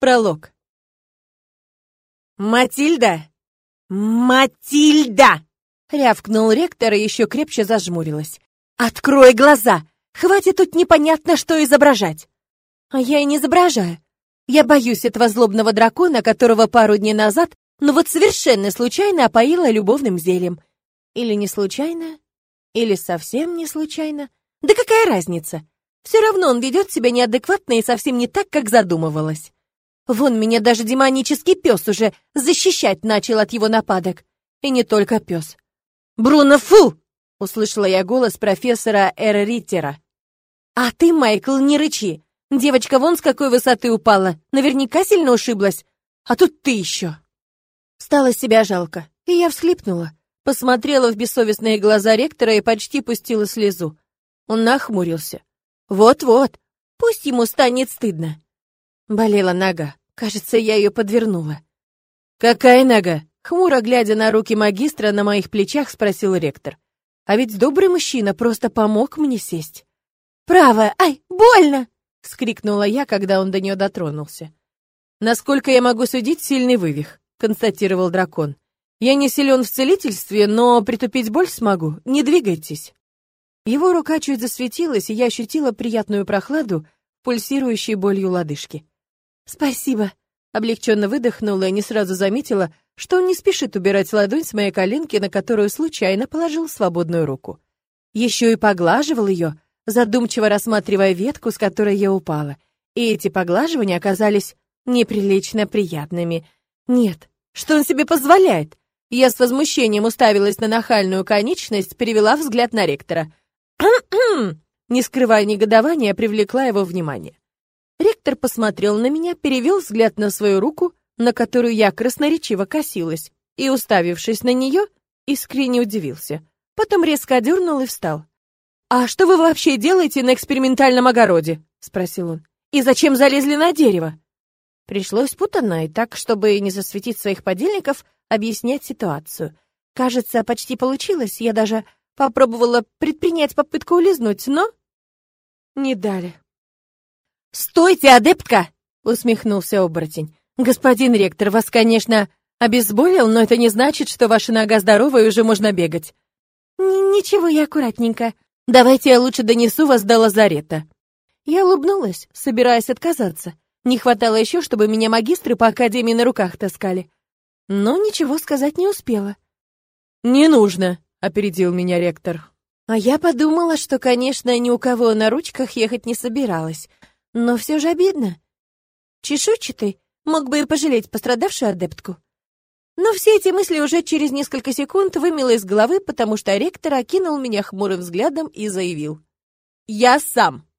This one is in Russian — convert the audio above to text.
Пролог. «Матильда! Матильда!» — рявкнул ректор и еще крепче зажмурилась. «Открой глаза! Хватит тут непонятно, что изображать!» «А я и не изображаю. Я боюсь этого злобного дракона, которого пару дней назад, ну вот совершенно случайно опоила любовным зельем. Или не случайно, или совсем не случайно. Да какая разница? Все равно он ведет себя неадекватно и совсем не так, как задумывалась. Вон меня даже демонический пес уже защищать начал от его нападок. И не только пес. «Бруно, фу!» — услышала я голос профессора Эр Риттера. «А ты, Майкл, не рычи. Девочка вон с какой высоты упала. Наверняка сильно ушиблась. А тут ты еще». Стало себя жалко, и я всхлипнула. Посмотрела в бессовестные глаза ректора и почти пустила слезу. Он нахмурился. Вот-вот, пусть ему станет стыдно. Болела нога. Кажется, я ее подвернула. «Какая нога?» Хмуро глядя на руки магистра на моих плечах, спросил ректор. «А ведь добрый мужчина просто помог мне сесть». «Правая! Ай, больно!» — вскрикнула я, когда он до нее дотронулся. «Насколько я могу судить, сильный вывих», — констатировал дракон. «Я не силен в целительстве, но притупить боль смогу. Не двигайтесь». Его рука чуть засветилась, и я ощутила приятную прохладу, пульсирующей болью лодыжки. «Спасибо», — облегченно выдохнула и не сразу заметила, что он не спешит убирать ладонь с моей коленки, на которую случайно положил свободную руку. Еще и поглаживал ее, задумчиво рассматривая ветку, с которой я упала. И эти поглаживания оказались неприлично приятными. Нет, что он себе позволяет? Я с возмущением уставилась на нахальную конечность, перевела взгляд на ректора. Не скрывая негодования, привлекла его внимание. Ректор посмотрел на меня, перевел взгляд на свою руку, на которую я красноречиво косилась, и, уставившись на нее, искренне удивился. Потом резко одернул и встал. «А что вы вообще делаете на экспериментальном огороде?» — спросил он. «И зачем залезли на дерево?» Пришлось путанно и так, чтобы не засветить своих подельников, объяснять ситуацию. Кажется, почти получилось, я даже попробовала предпринять попытку улизнуть, но... Не дали. «Стойте, адептка!» — усмехнулся оборотень. «Господин ректор, вас, конечно, обезболил, но это не значит, что ваша нога здоровая и уже можно бегать». «Ничего, я аккуратненько. Давайте я лучше донесу вас до лазарета». Я улыбнулась, собираясь отказаться. Не хватало еще, чтобы меня магистры по академии на руках таскали. Но ничего сказать не успела. «Не нужно», — опередил меня ректор. А я подумала, что, конечно, ни у кого на ручках ехать не собиралась. Но все же обидно. Чешуйчатый мог бы и пожалеть пострадавшую адептку. Но все эти мысли уже через несколько секунд вымело из головы, потому что ректор окинул меня хмурым взглядом и заявил. «Я сам!»